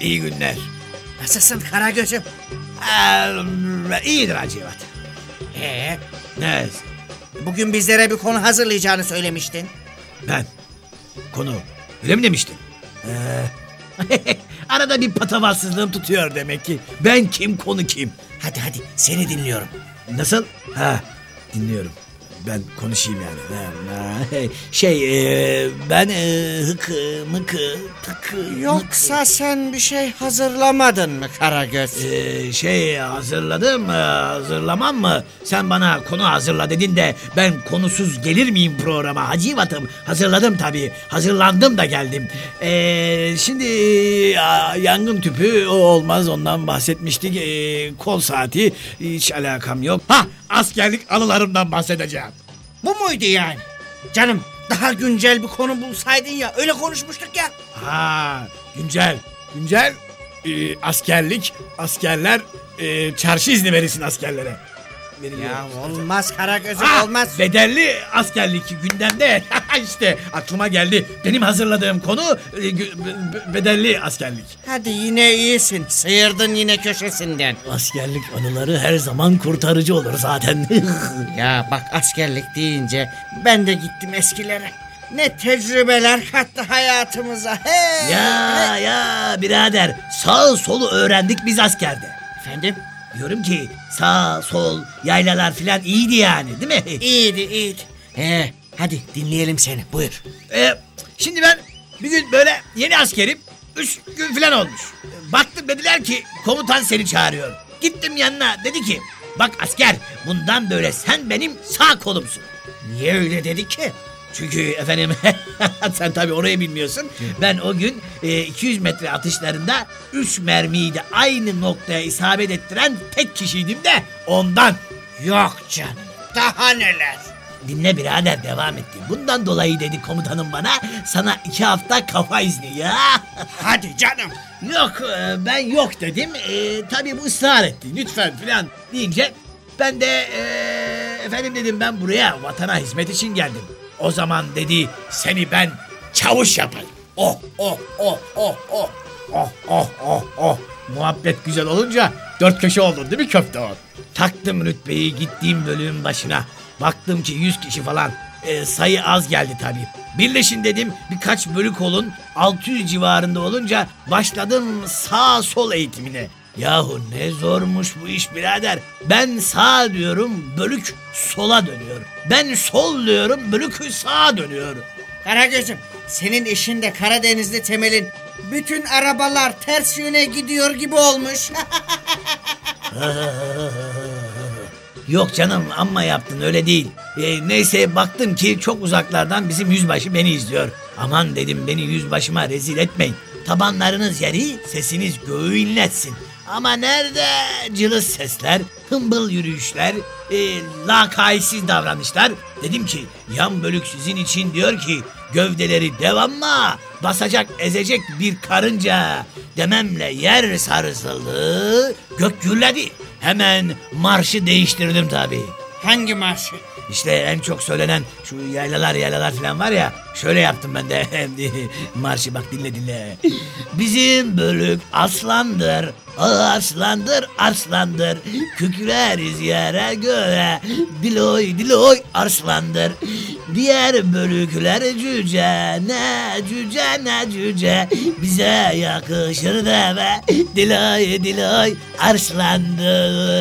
İyi günler. Nasılsın Karagöz'üm? Ee, iyidir Hacivat. Ee, Ne? bugün bizlere bir konu hazırlayacağını söylemiştin. Ben. Konu. Öyle mi demiştin? Ee, arada bir patavatsızlığım tutuyor demek ki. Ben kim konu kim? Hadi hadi seni dinliyorum. Nasıl? Ha dinliyorum. Ben konuşayım yani. Ha, Şey e, ben e, hıkı mıkı tıkı Yoksa sen bir şey hazırlamadın mı Karagöz? Ee, şey hazırladım e, hazırlamam mı? Sen bana konu hazırla dedin de ben konusuz gelir miyim programa Hacivat'ım? Hazırladım tabii. Hazırlandım da geldim. Ee, şimdi ya, yangın tüpü o olmaz ondan bahsetmiştik. Kol saati hiç alakam yok. Ha askerlik anılarımdan bahsedeceğim. Bu muydu yani? Canım daha güncel bir konu bulsaydın ya öyle konuşmuştuk ya. Ha güncel. Güncel e, askerlik askerler e, çarşı izni verirsin askerlere. Veriliyor. Ya olmaz Karagöz'üm Ha, olmaz. Bedelli askerlik gündemde. işte aklıma geldi. Benim hazırladığım konu e, bedelli askerlik. Hadi yine iyisin. Sıyırdın yine köşesinden. Askerlik anıları her zaman kurtarıcı olur zaten. Ya bak askerlik deyince ben de gittim eskilere. Ne tecrübeler kattı hayatımıza. Hey, ya hey. ya birader sağ solu öğrendik biz askerde. Efendim? Diyorum ki sağ sol yaylalar filan iyiydi yani değil mi? İyiydi iyiydi. He, hadi dinleyelim seni buyur. Ee, şimdi ben bir gün böyle yeni askerim. Üç gün falan olmuş. Baktım dediler ki komutan seni çağırıyor. Gittim yanına dedi ki bak asker bundan böyle sen benim sağ kolumsun. Niye öyle dedi ki? Çünkü efendim sen tabii orayı bilmiyorsun. Ben o gün e, 200 metre atışlarında 3 mermiyi de aynı noktaya isabet ettiren tek kişiydim de ondan. Yok canım. Daha neler? Dinle birader devam etti. Bundan dolayı dedi komutanım bana sana iki hafta kafa izni ya. Hadi canım. yok e, ben yok dedim. E, tabii bu ısrar etti lütfen filan deyince ben de e, efendim dedim ben buraya vatana hizmet için geldim. O zaman dedi seni ben çavuş yaparım. Oh oh oh oh oh. Oh oh oh oh. Muhabbet güzel olunca dört köşe oldun değil mi köfte o? Taktım rütbeyi gittiğim bölüğün başına. Baktım ki 100 kişi falan. E, sayı az geldi tabii. Birleşin dedim birkaç bölük olun. 600 civarında olunca başladım sağ sol eğitimine. Yahu ne zormuş bu iş birader. Ben sağ diyorum bölük sola dönüyor. Ben sol diyorum bölük sağa dönüyor. Karagöz'üm senin işin de Karadenizli Temel'in bütün arabalar ters yöne gidiyor gibi olmuş. Yok canım amma yaptın öyle değil. E, neyse baktım ki çok uzaklardan bizim yüzbaşı beni izliyor. Aman dedim beni yüzbaşıma rezil etmeyin. Tabanlarınız yeri sesiniz göğü inletsin. Ama nerede cılız sesler, hımbıl yürüyüşler, e, lakaytsiz davranışlar. Dedim ki yan bölük sizin için diyor ki gövdeleri devamla basacak ezecek bir karınca dememle yer sarsıldı gök gürledi. Hemen marşı değiştirdim tabii. Hangi marşı? İşte en çok söylenen şu yaylalar yaylalar falan var ya şöyle yaptım ben de marşı bak dinle dinle. Bizim bölük aslandır, aslandır, arslandır. Kükreriz yere göğe, diloy diloy arslandır. Diğer bölükler cüce ne cüce ne cüce bize yakışır deme dilay dilay arşlandır.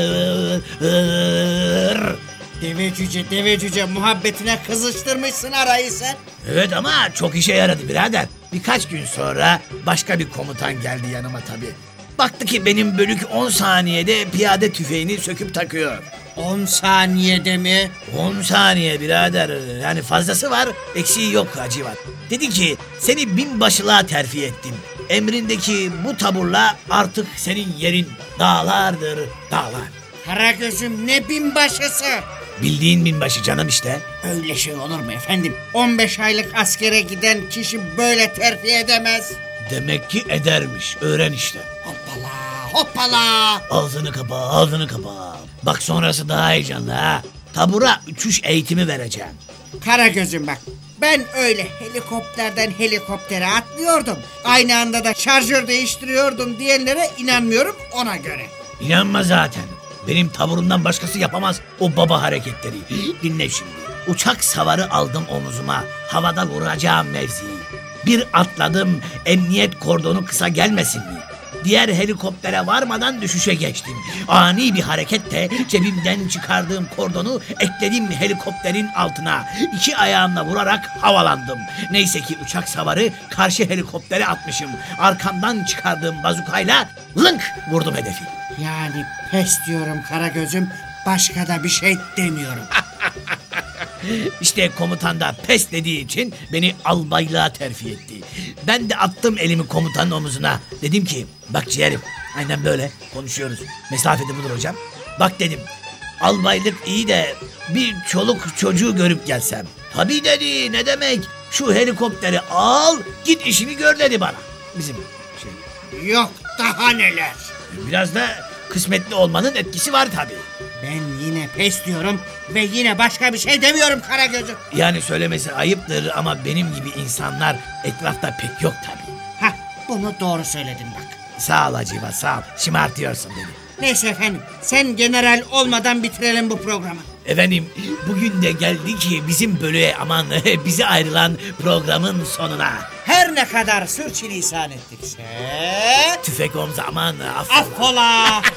Deve cüce deve cüce muhabbetine kızıştırmışsın arayı sen. Evet ama çok işe yaradı birader. Birkaç gün sonra başka bir komutan geldi yanıma tabii. Baktı ki benim bölük 10 saniyede piyade tüfeğini söküp takıyor. 10 saniyede mi? 10 saniye birader. Yani fazlası var, eksiği yok Hacivat. Dedi ki seni binbaşılığa terfi ettim. Emrindeki bu taburla artık senin yerin dağlardır dağlar. Karagöz'üm ne binbaşısı? Bildiğin binbaşı canım işte. Öyle şey olur mu efendim? 15 aylık askere giden kişi böyle terfi edemez. Demek ki edermiş. Öğren işte. Hoppala hoppala. Ağzını kapa, ağzını kapa. Bak sonrası daha heyecanlı ha. Tabura uçuş eğitimi vereceğim. Karagöz'üm bak. Ben öyle helikopterden helikoptere atlıyordum. Aynı anda da şarjör değiştiriyordum diyenlere inanmıyorum ona göre. İnanma zaten. Benim taburumdan başkası yapamaz o baba hareketleri. Dinle şimdi. Uçak savarı aldım omuzuma. Havada vuracağım mevziyi. Bir atladım emniyet kordonu kısa gelmesin mi? Diğer helikoptere varmadan düşüşe geçtim. Ani bir hareketle cebimden çıkardığım kordonu ekledim helikopterin altına. İki ayağımla vurarak havalandım. Neyse ki uçak savarı karşı helikoptere atmışım. Arkamdan çıkardığım bazukayla lınk vurdum hedefi. Yani pes diyorum Karagöz'üm. Başka da bir şey demiyorum. İşte komutan da pes dediği için beni albaylığa terfi etti. Ben de attım elimi komutanın omuzuna. Dedim ki bak ciğerim aynen böyle konuşuyoruz. Mesafede budur hocam. Bak dedim albaylık iyi de bir çoluk çocuğu görüp gelsem. Tabii dedi ne demek şu helikopteri al git işini gör dedi bana. Bizim şey Yok daha neler. biraz da kısmetli olmanın etkisi var tabii. Ben yine pes diyorum ve yine başka bir şey demiyorum Karagöz'üm. Yani söylemesi ayıptır ama benim gibi insanlar etrafta pek yok tabii. Hah bunu doğru söyledin bak. Sağ ol Hacivat sağ ol. Şımartıyorsun beni. Neyse efendim sen general olmadan bitirelim bu programı. Efendim bugün de geldi ki bizim bölüğe aman bize ayrılan programın sonuna. Her ne kadar sürçülisan ettikse... Tüfek omza aman affola. Affola.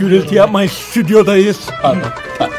Gürültü yapmayın, stüdyodayız. pardon pardon.